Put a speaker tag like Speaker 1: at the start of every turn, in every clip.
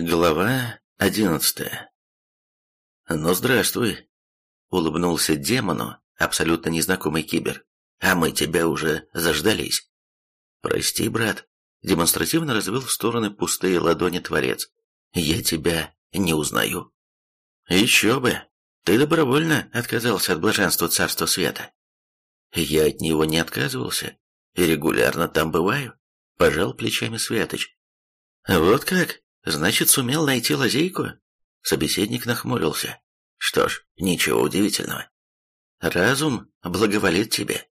Speaker 1: Глава одиннадцатая. «Ну, здравствуй», — улыбнулся демону, абсолютно незнакомый кибер. «А мы тебя уже заждались». «Прости, брат», — демонстративно развел в стороны пустые ладони Творец. «Я тебя не узнаю». «Еще бы! Ты добровольно отказался от блаженства Царства Света». «Я от него не отказывался. И регулярно там бываю», — пожал плечами Светоч. «Вот как?» Значит, сумел найти лазейку? Собеседник нахмурился. Что ж, ничего удивительного. Разум благоволит тебе.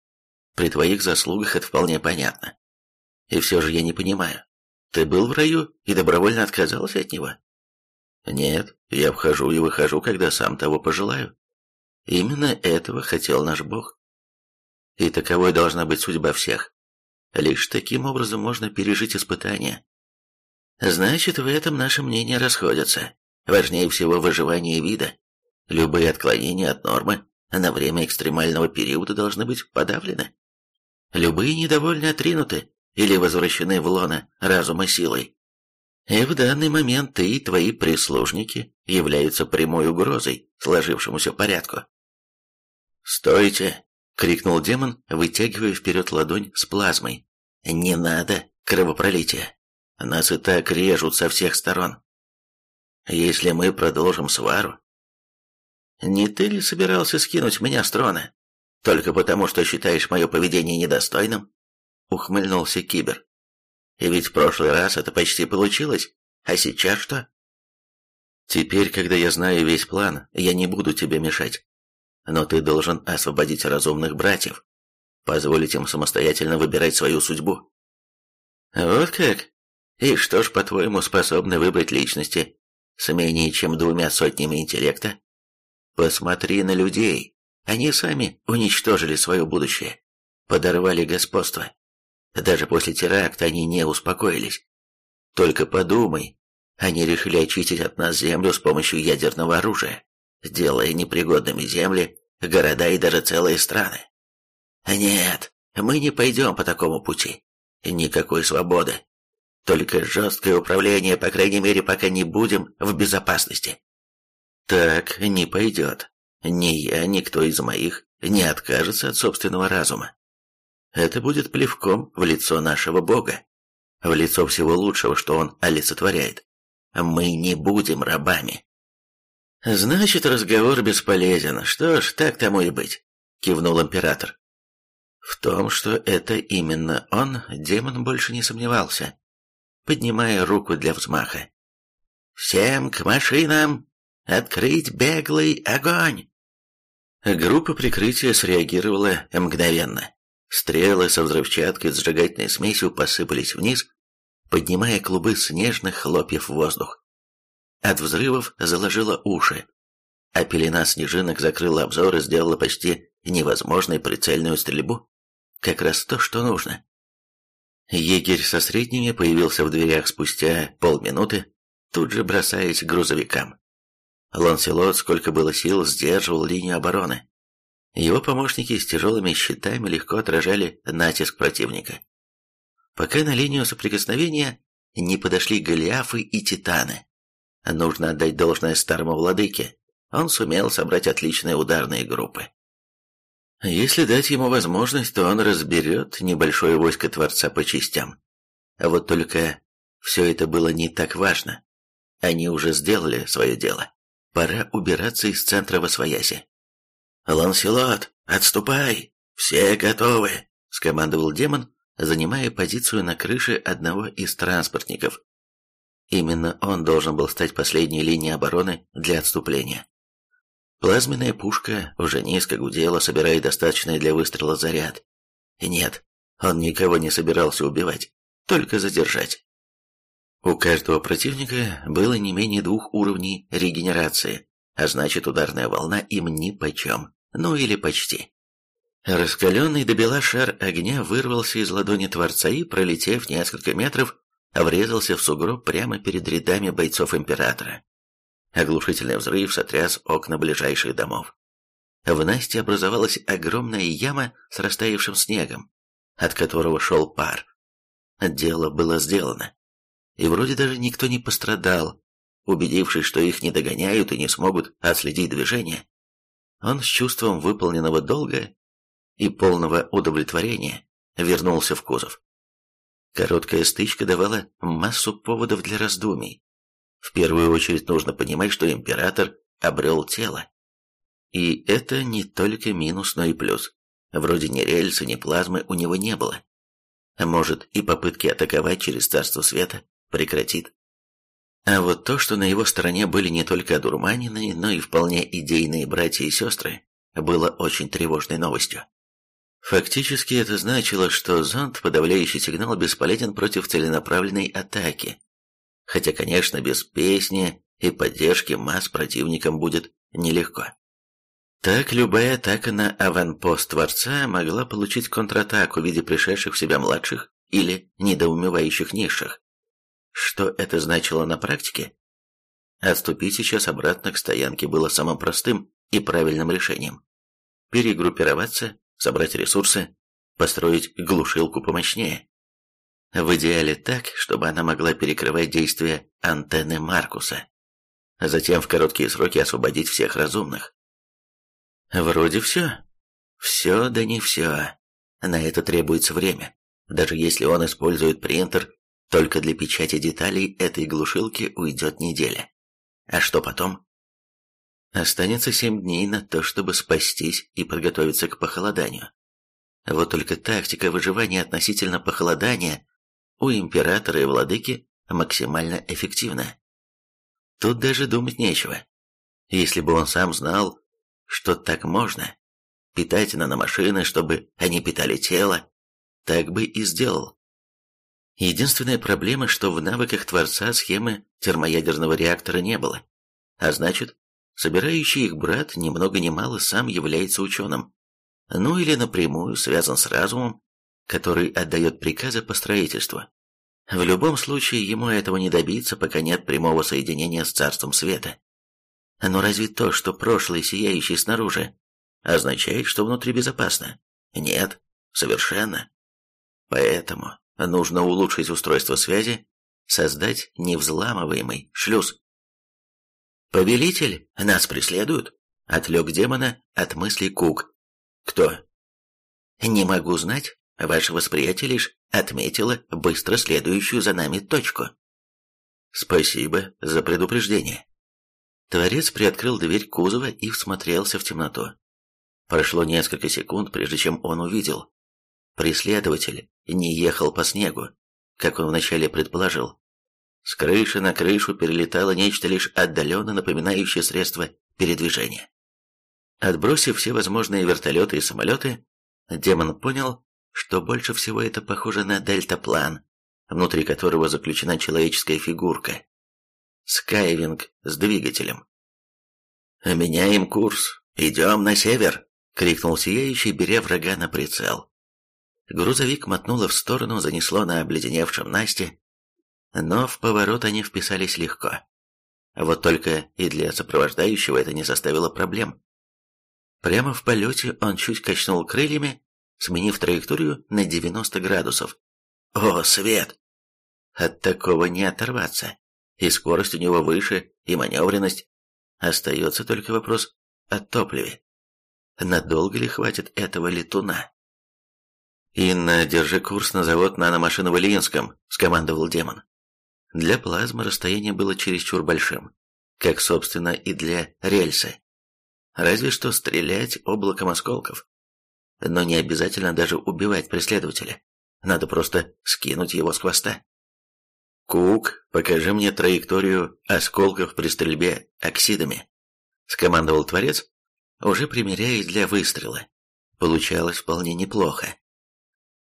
Speaker 1: При твоих заслугах это вполне понятно. И все же я не понимаю. Ты был в раю и добровольно отказался от него? Нет, я вхожу и выхожу, когда сам того пожелаю. Именно этого хотел наш Бог. И таковой должна быть судьба всех. Лишь таким образом можно пережить испытания, Значит, в этом наши мнения расходятся. Важнее всего выживание вида. Любые отклонения от нормы на время экстремального периода должны быть подавлены. Любые недовольны отринуты или возвращены в лоно разума силой. И в данный момент ты и твои прислужники являются прямой угрозой сложившемуся порядку. «Стойте!» — крикнул демон, вытягивая вперед ладонь с плазмой. «Не надо кровопролития!» Нас и так режут со всех сторон. Если мы продолжим свару... Не ты ли собирался скинуть меня с трона? Только потому, что считаешь мое поведение недостойным? Ухмыльнулся Кибер. И ведь в прошлый раз это почти получилось. А сейчас что? Теперь, когда я знаю весь план, я не буду тебе мешать. Но ты должен освободить разумных братьев. Позволить им самостоятельно выбирать свою судьбу. Вот как? И что ж, по-твоему, способны выбрать личности с менее чем двумя сотнями интеллекта? Посмотри на людей. Они сами уничтожили свое будущее, подорвали господство. Даже после теракта они не успокоились. Только подумай, они решили очистить от нас землю с помощью ядерного оружия, сделая непригодными земли, города и даже целые страны. Нет, мы не пойдем по такому пути. Никакой свободы, только жесткое управление, по крайней мере, пока не будем в безопасности. Так не пойдет. Ни я, ни кто из моих не откажется от собственного разума. Это будет плевком в лицо нашего Бога, в лицо всего лучшего, что он олицетворяет. Мы не будем рабами. Значит, разговор бесполезен. Что ж, так тому и быть, кивнул император. В том, что это именно он, демон больше не сомневался поднимая руку для взмаха. «Всем к машинам! Открыть беглый огонь!» Группа прикрытия среагировала мгновенно. Стрелы со взрывчаткой и сжигательной смесью посыпались вниз, поднимая клубы снежных хлопьев в воздух. От взрывов заложило уши, а пелена снежинок закрыла обзор и сделала почти невозможной прицельную стрельбу. Как раз то, что нужно. Егерь со средними появился в дверях спустя полминуты, тут же бросаясь к грузовикам. Ланселот, сколько было сил, сдерживал линию обороны. Его помощники с тяжелыми щитами легко отражали натиск противника. Пока на линию соприкосновения не подошли Голиафы и Титаны. Нужно отдать должное старому владыке. Он сумел собрать отличные ударные группы. Если дать ему возможность, то он разберет небольшое войско Творца по частям. А вот только все это было не так важно. Они уже сделали свое дело. Пора убираться из центра Восвояси. «Ланселот, отступай! Все готовы!» — скомандовал демон, занимая позицию на крыше одного из транспортников. Именно он должен был стать последней линией обороны для отступления. Плазменная пушка уже низко гудела, собирая достаточный для выстрела заряд. Нет, он никого не собирался убивать, только задержать. У каждого противника было не менее двух уровней регенерации, а значит ударная волна им нипочем, ну или почти. Раскаленный до бела шар огня вырвался из ладони Творца и, пролетев несколько метров, врезался в сугроб прямо перед рядами бойцов Императора. Оглушительный взрыв сотряс окна ближайших домов. В Насте образовалась огромная яма с растаявшим снегом, от которого шел пар. Дело было сделано. И вроде даже никто не пострадал, убедившись, что их не догоняют и не смогут отследить движение, он с чувством выполненного долга и полного удовлетворения вернулся в кузов. Короткая стычка давала массу поводов для раздумий. В первую очередь нужно понимать, что император обрел тело. И это не только минус, но и плюс. Вроде ни рельса, ни плазмы у него не было. Может, и попытки атаковать через Царство Света прекратит. А вот то, что на его стороне были не только одурманенные, но и вполне идейные братья и сестры, было очень тревожной новостью. Фактически это значило, что зонд подавляющий сигнал бесполезен против целенаправленной атаки. Хотя, конечно, без песни и поддержки масс противникам будет нелегко. Так любая атака на аванпост Творца могла получить контратаку в виде пришедших в себя младших или недоумевающих низших. Что это значило на практике? Отступить сейчас обратно к стоянке было самым простым и правильным решением. Перегруппироваться, собрать ресурсы, построить глушилку помощнее. В идеале так, чтобы она могла перекрывать действия антенны Маркуса. Затем в короткие сроки освободить всех разумных. Вроде все. Все, да не все. На это требуется время. Даже если он использует принтер, только для печати деталей этой глушилки уйдет неделя. А что потом? Останется семь дней на то, чтобы спастись и подготовиться к похолоданию. Вот только тактика выживания относительно похолодания у императора и владыки максимально эффективна. Тут даже думать нечего. Если бы он сам знал, что так можно. Питать наномашины, чтобы они питали тело. Так бы и сделал. Единственная проблема, что в навыках Творца схемы термоядерного реактора не было. А значит, собирающий их брат ни много ни мало сам является ученым. Ну или напрямую связан с разумом, который отдает приказы по строительству. В любом случае, ему этого не добиться, пока нет прямого соединения с Царством Света. Но разве то, что прошлое сияющее снаружи, означает, что внутри безопасно? Нет, совершенно. Поэтому нужно улучшить устройство связи, создать невзламываемый шлюз. «Повелитель, нас преследуют?» — отвлек демона от мыслей Кук. «Кто?» «Не могу знать. Ваше восприятие лишь отметило быстро следующую за нами точку». «Спасибо за предупреждение». Творец приоткрыл дверь кузова и всмотрелся в темноту. Прошло несколько секунд, прежде чем он увидел. Преследователь не ехал по снегу, как он вначале предположил. С крыши на крышу перелетало нечто лишь отдаленно напоминающее средство передвижения. Отбросив все возможные вертолеты и самолеты, демон понял, что больше всего это похоже на дельтаплан, внутри которого заключена человеческая фигурка. Скайвинг с двигателем. «Меняем курс. Идем на север!» — крикнул Сияющий, беря врага на прицел. Грузовик мотнуло в сторону, занесло на обледеневшем Насте, но в поворот они вписались легко. Вот только и для сопровождающего это не составило проблем. Прямо в полете он чуть качнул крыльями, сменив траекторию на 90 градусов. О, свет! От такого не оторваться и скорость у него выше, и маневренность. Остается только вопрос о топливе. Надолго ли хватит этого летуна? «Инна, держи курс на завод наномашин в Ильинском», — скомандовал демон. Для плазмы расстояние было чересчур большим, как, собственно, и для рельсы. Разве что стрелять облаком осколков. Но не обязательно даже убивать преследователя. Надо просто скинуть его с хвоста. «Кук, покажи мне траекторию осколков при стрельбе оксидами», — скомандовал Творец, уже примеряясь для выстрела. Получалось вполне неплохо.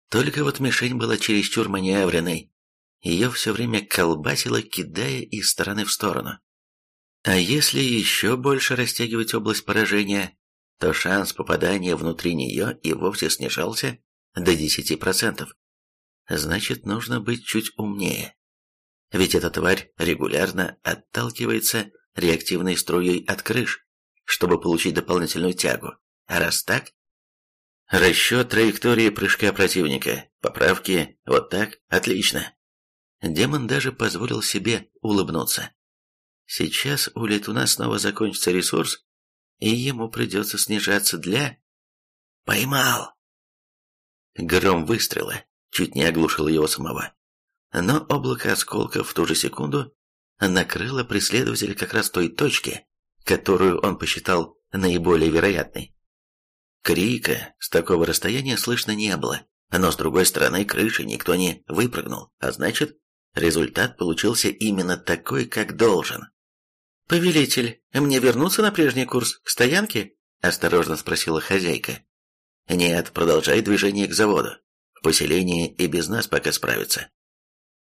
Speaker 1: Только вот мишень была чересчур маневренной, ее все время колбасило, кидая из стороны в сторону. А если еще больше растягивать область поражения, то шанс попадания внутри нее и вовсе снижался до 10%. Значит, нужно быть чуть умнее. Ведь эта тварь регулярно отталкивается реактивной струей от крыш, чтобы получить дополнительную тягу. А раз так... Расчет траектории прыжка противника. Поправки. Вот так. Отлично. Демон даже позволил себе улыбнуться. Сейчас у летуна снова закончится ресурс, и ему придется снижаться для... Поймал! Гром выстрела чуть не оглушил его самого. Но облако осколков в ту же секунду накрыло преследователя как раз той точки, которую он посчитал наиболее вероятной. Крика с такого расстояния слышно не было, но с другой стороны крыши никто не выпрыгнул, а значит, результат получился именно такой, как должен. «Повелитель, мне вернуться на прежний курс, к стоянке?» – осторожно спросила хозяйка. «Нет, продолжай движение к заводу. В поселении и без нас пока справится».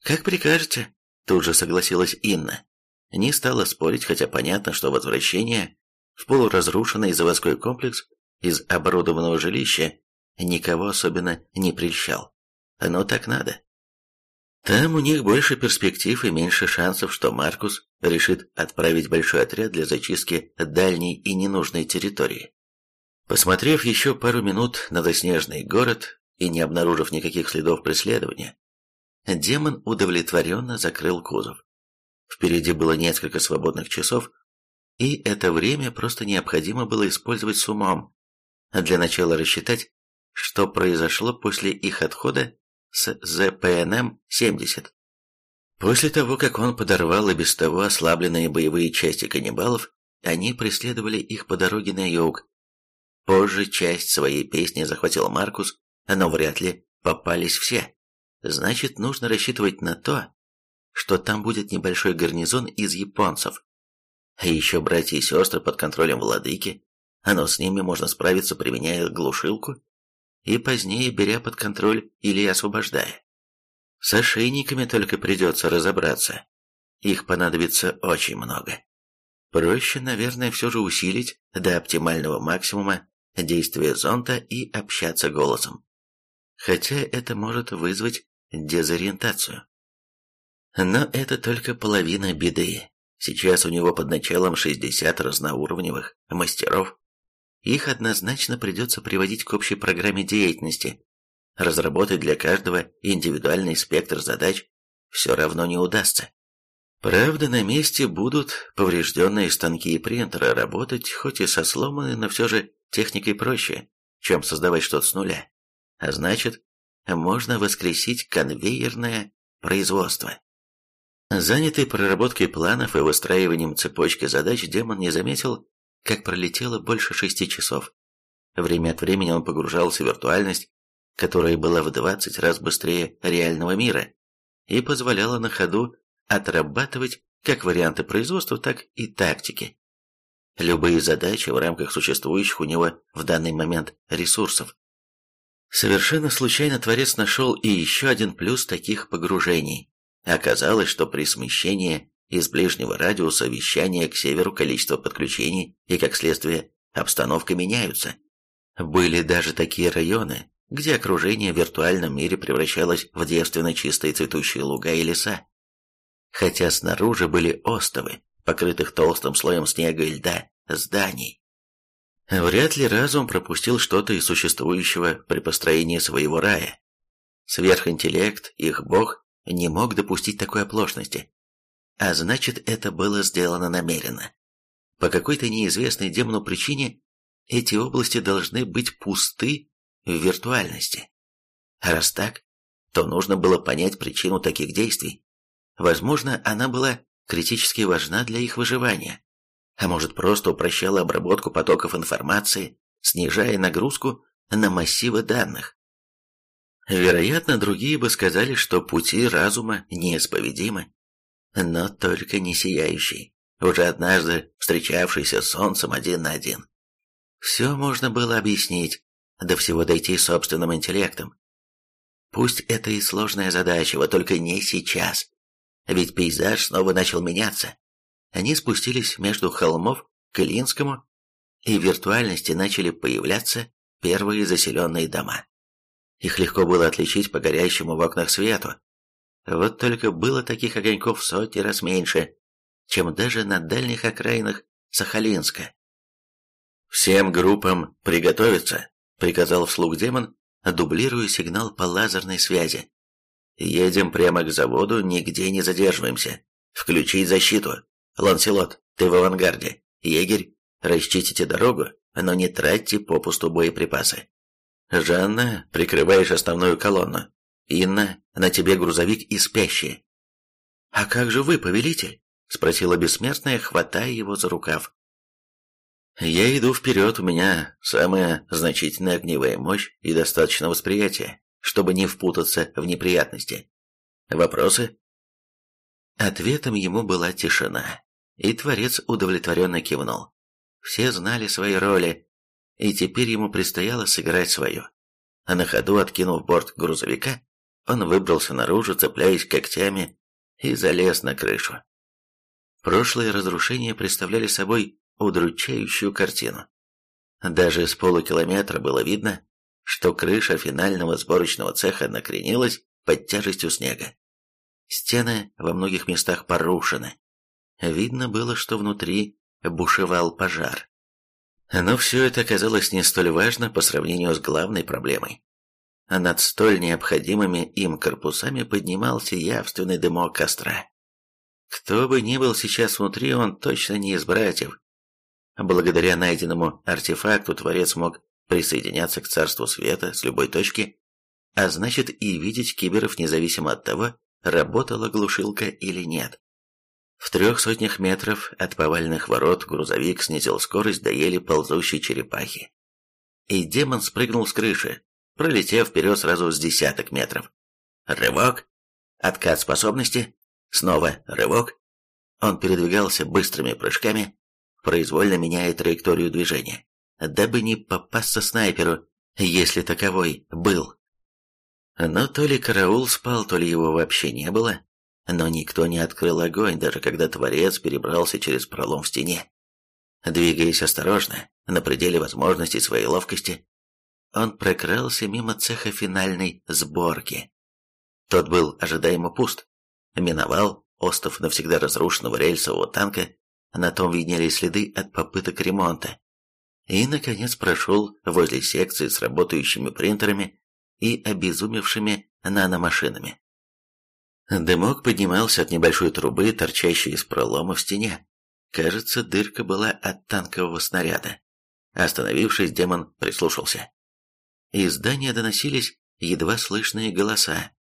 Speaker 1: «Как прикажете», – тут же согласилась Инна. Не стала спорить, хотя понятно, что возвращение в полуразрушенный заводской комплекс из оборудованного жилища никого особенно не прельщал. Но так надо. Там у них больше перспектив и меньше шансов, что Маркус решит отправить большой отряд для зачистки дальней и ненужной территории. Посмотрев еще пару минут на заснеженный город и не обнаружив никаких следов преследования, демон удовлетворенно закрыл кузов. Впереди было несколько свободных часов, и это время просто необходимо было использовать с умом. Для начала рассчитать, что произошло после их отхода с ЗПНМ-70. После того, как он подорвал и без того ослабленные боевые части каннибалов, они преследовали их по дороге на юг. Позже часть своей песни захватил Маркус, но вряд ли попались все. Значит, нужно рассчитывать на то, что там будет небольшой гарнизон из японцев. А еще братья и сестры под контролем владыки, но с ними можно справиться, применяя глушилку и позднее беря под контроль или освобождая. С ошейниками только придется разобраться. Их понадобится очень много. Проще, наверное, все же усилить до оптимального максимума действие зонта и общаться голосом. Хотя это может вызвать дезориентацию. Но это только половина беды. Сейчас у него под началом 60 разноуровневых мастеров, их однозначно придется приводить к общей программе деятельности. Разработать для каждого индивидуальный спектр задач все равно не удастся. Правда, на месте будут поврежденные станки и принтеры работать, хоть и со сломанной, но все же техникой проще, чем создавать что-то с нуля. А значит, можно воскресить конвейерное производство. Занятый проработкой планов и выстраиванием цепочки задач, демон не заметил, как пролетело больше шести часов. Время от времени он погружался в виртуальность, которая была в 20 раз быстрее реального мира и позволяла на ходу отрабатывать как варианты производства, так и тактики. Любые задачи в рамках существующих у него в данный момент ресурсов. Совершенно случайно Творец нашел и еще один плюс таких погружений. Оказалось, что при смещении из ближнего радиуса вещания к северу количество подключений и, как следствие, обстановка меняются. Были даже такие районы, где окружение в виртуальном мире превращалось в девственно чистые цветущие луга и леса. Хотя снаружи были остовы, покрытых толстым слоем снега и льда, зданий. Вряд ли разум пропустил что-то из существующего при построении своего рая. Сверхинтеллект, их бог, не мог допустить такой оплошности. А значит, это было сделано намеренно. По какой-то неизвестной демону причине эти области должны быть пусты в виртуальности. Раз так, то нужно было понять причину таких действий. Возможно, она была критически важна для их выживания, а может просто упрощала обработку потоков информации, снижая нагрузку на массивы данных. Вероятно, другие бы сказали, что пути разума неисповедимы, но только не сияющий, уже однажды встречавшийся с солнцем один на один. Все можно было объяснить, до всего дойти собственным интеллектом. Пусть это и сложная задача, вот только не сейчас. Ведь пейзаж снова начал меняться. Они спустились между холмов к Ильинскому, и в виртуальности начали появляться первые заселенные дома. Их легко было отличить по горящему в окнах свету, вот только было таких огоньков в сотни раз меньше, чем даже на дальних окраинах Сахалинска. «Всем группам приготовиться», — приказал вслух демон, дублируя сигнал по лазерной связи. «Едем прямо к заводу, нигде не задерживаемся. Включить защиту. Ланселот, ты в авангарде. Егерь, расчистите дорогу, но не тратьте попусту боеприпасы. Жанна, прикрываешь основную колонну. Инна, на тебе грузовик и спящие. А как же вы, повелитель? Спросила бессмертная, хватая его за рукав. Я иду вперед, у меня самая значительная огневая мощь и достаточно восприятия, чтобы не впутаться в неприятности. Вопросы? Ответом ему была тишина, и Творец удовлетворенно кивнул. Все знали свои роли, и теперь ему предстояло сыграть свою. А на ходу, откинув борт грузовика, он выбрался наружу, цепляясь когтями, и залез на крышу. Прошлые разрушения представляли собой удручающую картину. Даже с полукилометра было видно, что крыша финального сборочного цеха накренилась под тяжестью снега. Стены во многих местах порушены. Видно было, что внутри бушевал пожар. Но все это оказалось не столь важно по сравнению с главной проблемой. А над столь необходимыми им корпусами поднимался явственный дымок костра. Кто бы ни был сейчас внутри, он точно не из братьев. Благодаря найденному артефакту Творец мог присоединяться к Царству Света с любой точки, а значит и видеть киберов независимо от того, работала глушилка или нет. В трех сотнях метров от повальных ворот грузовик снизил скорость до еле ползущей черепахи. И демон спрыгнул с крыши, пролетев вперед сразу с десяток метров. Рывок, откат способности, снова рывок. Он передвигался быстрыми прыжками, произвольно меняя траекторию движения, дабы не попасться снайперу, если таковой был. Но то ли караул спал, то ли его вообще не было, но никто не открыл огонь, даже когда Творец перебрался через пролом в стене. Двигаясь осторожно, на пределе возможностей своей ловкости, он прокрался мимо цеха финальной сборки. Тот был ожидаемо пуст. Миновал остов навсегда разрушенного рельсового танка, на том виднелись следы от попыток ремонта. И, наконец, прошел возле секции с работающими принтерами и обезумевшими наномашинами. Дымок поднимался от небольшой трубы, торчащей из пролома в стене. Кажется, дырка была от танкового снаряда. Остановившись, демон прислушался. Из здания доносились едва слышные голоса.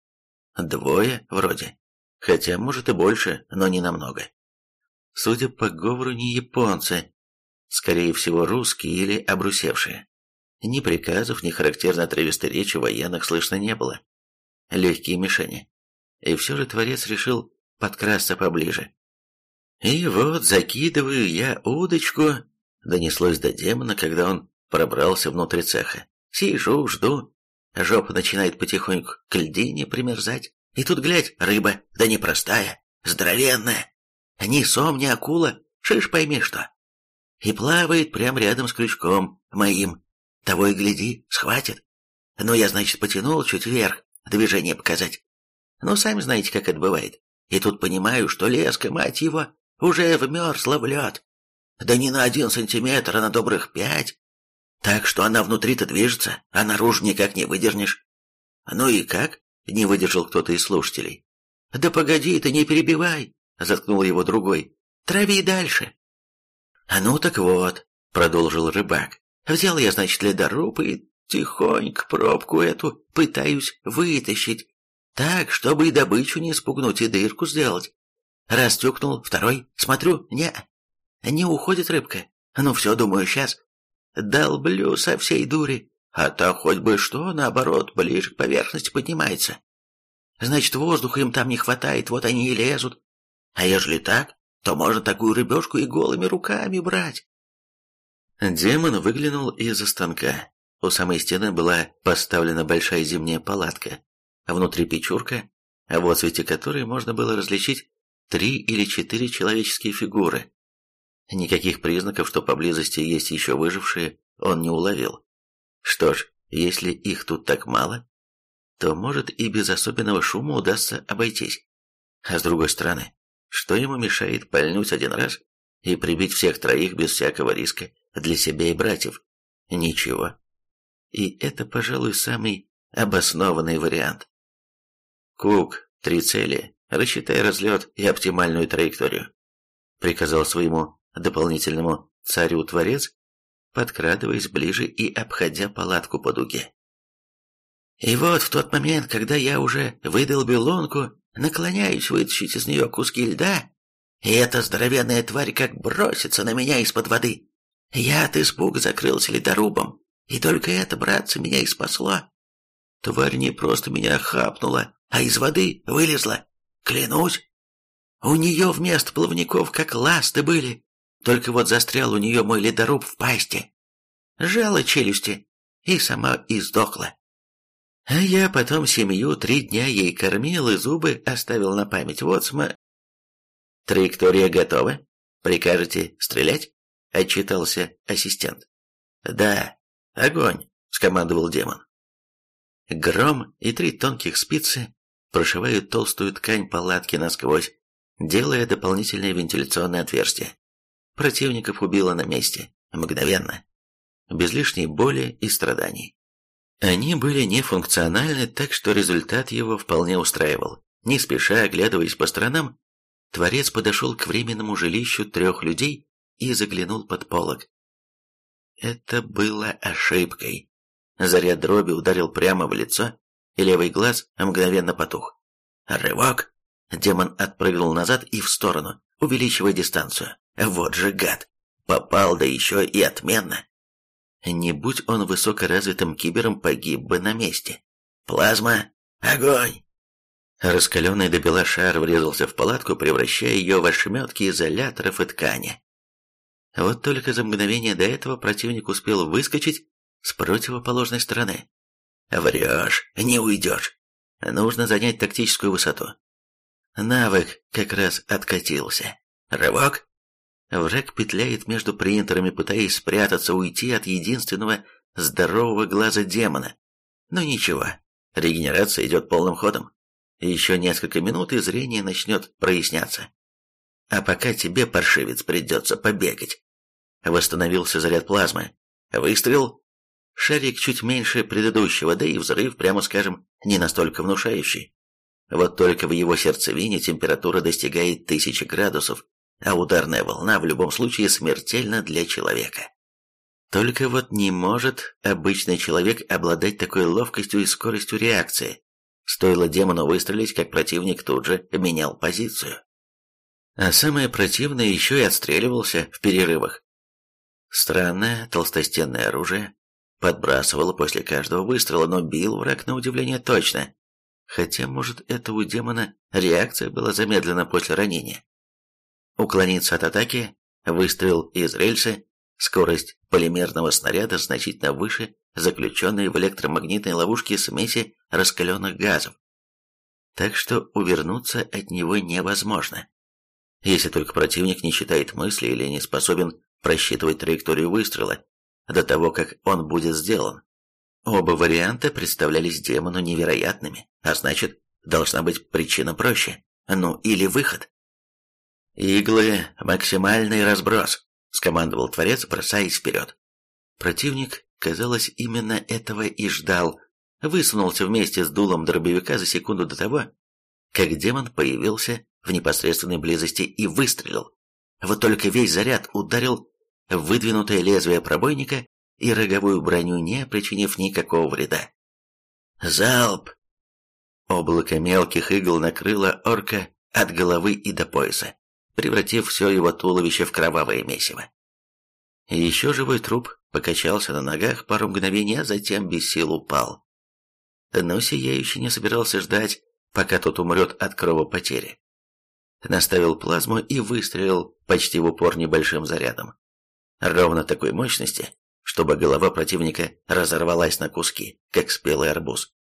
Speaker 1: Двое, вроде. Хотя, может, и больше, но не намного. Судя по говору, не японцы. Скорее всего, русские или обрусевшие. Ни приказов, ни характерно отрывистой речи военных слышно не было. Легкие мишени. И все же Творец решил подкрасться поближе. «И вот закидываю я удочку», — донеслось до демона, когда он пробрался внутрь цеха. «Сижу, жду. Жопа начинает потихоньку к льдине примерзать. И тут, глядь, рыба, да непростая, здоровенная. Ни сом, ни акула, шиш пойми что. И плавает прямо рядом с крючком моим. Того и гляди, схватит. Ну, я, значит, потянул чуть вверх, движение показать. Ну, сами знаете, как это бывает. И тут понимаю, что леска, мать его, уже вмерзла в лед. Да не на один сантиметр, а на добрых пять. Так что она внутри-то движется, а наружу никак не выдернешь. Ну и как? Не выдержал кто-то из слушателей. Да погоди ты, не перебивай, заткнул его другой. Трави дальше. А ну так вот, продолжил рыбак. Взял я, значит, ледоруб и тихонько пробку эту пытаюсь вытащить. Так, чтобы и добычу не спугнуть, и дырку сделать. Раз второй, смотрю, не, не уходит рыбка. Ну все, думаю, сейчас. Долблю со всей дури, а то хоть бы что, наоборот, ближе к поверхности поднимается. Значит, воздуха им там не хватает, вот они и лезут. А ежели так, то можно такую рыбешку и голыми руками брать. Демон выглянул из-за станка. У самой стены была поставлена большая зимняя палатка, внутри печурка, в отсвете которой можно было различить три или четыре человеческие фигуры. Никаких признаков, что поблизости есть еще выжившие, он не уловил. Что ж, если их тут так мало, то, может, и без особенного шума удастся обойтись. А с другой стороны, что ему мешает пальнуть один раз и прибить всех троих без всякого риска для себя и братьев? Ничего. И это, пожалуй, самый обоснованный вариант. Кук, три цели, рассчитай разлет и оптимальную траекторию. приказал своему дополнительному царю Творец, подкрадываясь ближе и обходя палатку по дуге. И вот в тот момент, когда я уже выдолбил лунку, наклоняюсь вытащить из нее куски льда, и эта здоровенная тварь как бросится на меня из-под воды. Я от испуга закрылся ледорубом, и только это, братцы, меня и спасло. Тварь не просто меня хапнула, а из воды вылезла. Клянусь. У нее вместо плавников как ласты были, только вот застрял у нее мой ледоруб в пасти. Жала челюсти и сама и сдохла. А я потом семью три дня ей кормил и зубы оставил на память. Вот сма... Траектория готова? Прикажете стрелять? Отчитался ассистент. Да, огонь, скомандовал демон. Гром и три тонких спицы прошивают толстую ткань палатки насквозь, делая дополнительное вентиляционное отверстие. Противников убило на месте, мгновенно, без лишней боли и страданий. Они были нефункциональны, так что результат его вполне устраивал. Не спеша, оглядываясь по сторонам, Творец подошел к временному жилищу трех людей и заглянул под полог. Это было ошибкой. Заряд дроби ударил прямо в лицо, и левый глаз мгновенно потух. Рывок! Демон отпрыгнул назад и в сторону, увеличивая дистанцию. Вот же гад! Попал, да еще и отменно. Не будь он высокоразвитым кибером, погиб бы на месте. Плазма! Огонь! Раскаленный до бела шар врезался в палатку, превращая ее в ошметки изоляторов и ткани. Вот только за мгновение до этого противник успел выскочить с противоположной стороны. «Врешь, не уйдешь. Нужно занять тактическую высоту». Навык как раз откатился. Рывок, Враг петляет между принтерами, пытаясь спрятаться, уйти от единственного здорового глаза демона. Но ничего, регенерация идет полным ходом. Еще несколько минут, и зрение начнет проясняться. А пока тебе, паршивец, придется побегать. Восстановился заряд плазмы. Выстрел. Шарик чуть меньше предыдущего, да и взрыв, прямо скажем, не настолько внушающий. Вот только в его сердцевине температура достигает тысячи градусов, а ударная волна в любом случае смертельна для человека. Только вот не может обычный человек обладать такой ловкостью и скоростью реакции. Стоило демону выстрелить, как противник тут же менял позицию. А самое противное еще и отстреливался в перерывах. Странное толстостенное оружие подбрасывало после каждого выстрела, но бил враг на удивление точно. Хотя, может, это у демона реакция была замедлена после ранения уклониться от атаки, выстрел из рельсы, скорость полимерного снаряда значительно выше заключенной в электромагнитной ловушке смеси раскаленных газов. Так что увернуться от него невозможно. Если только противник не читает мысли или не способен просчитывать траекторию выстрела до того, как он будет сделан. Оба варианта представлялись демону невероятными, а значит, должна быть причина проще. Ну или выход. «Иглы, максимальный разброс», — скомандовал Творец, бросаясь вперед. Противник, казалось, именно этого и ждал, высунулся вместе с дулом дробовика за секунду до того, как демон появился в непосредственной близости и выстрелил. Вот только весь заряд ударил в выдвинутое лезвие пробойника и роговую броню, не причинив никакого вреда. Залп! Облако мелких игл накрыло орка от головы и до пояса превратив все его туловище в кровавое месиво. Еще живой труп покачался на ногах пару мгновений, а затем без сил упал. Но Сияющий не собирался ждать, пока тот умрет от кровопотери. Наставил плазму и выстрелил почти в упор небольшим зарядом. Ровно такой мощности, чтобы голова противника разорвалась на куски, как спелый арбуз.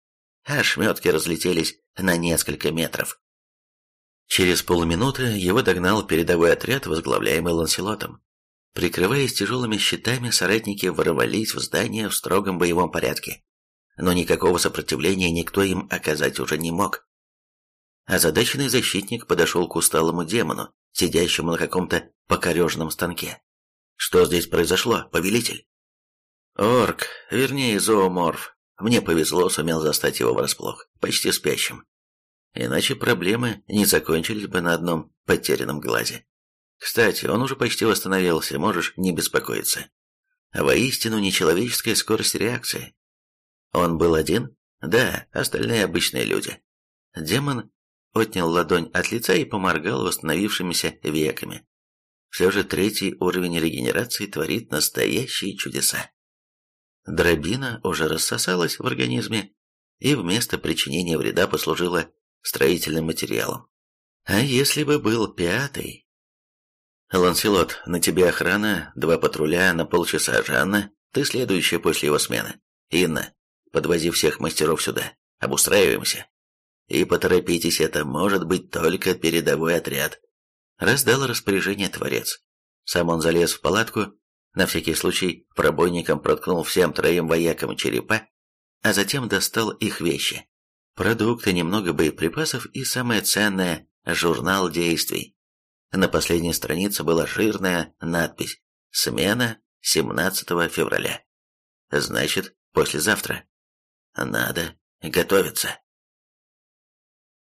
Speaker 1: А ошметки разлетелись на несколько метров. Через полминуты его догнал передовой отряд, возглавляемый Ланселотом. Прикрываясь тяжелыми щитами, соратники ворвались в здание в строгом боевом порядке. Но никакого сопротивления никто им оказать уже не мог. Озадаченный защитник подошел к усталому демону, сидящему на каком-то покореженном станке. «Что здесь произошло, повелитель?» «Орк, вернее, зооморф. Мне повезло, сумел застать его врасплох, почти спящим. Иначе проблемы не закончились бы на одном потерянном глазе. Кстати, он уже почти восстановился, можешь не беспокоиться. Воистину нечеловеческая скорость реакции. Он был один? Да, остальные обычные люди. Демон отнял ладонь от лица и поморгал восстановившимися веками. Все же третий уровень регенерации творит настоящие чудеса. Дробина уже рассосалась в организме и вместо причинения вреда послужила строительным материалом. А если бы был пятый? Ланселот, на тебе охрана, два патруля на полчаса. Жанна, ты следующая после его смены. Инна, подвози всех мастеров сюда. Обустраиваемся. И поторопитесь, это может быть только передовой отряд. Раздал распоряжение Творец. Сам он залез в палатку, на всякий случай пробойником проткнул всем троим воякам черепа, а затем достал их вещи. Продукты, немного боеприпасов и самое ценное – журнал действий. На последней странице была жирная надпись «Смена 17 февраля». Значит, послезавтра. Надо готовиться.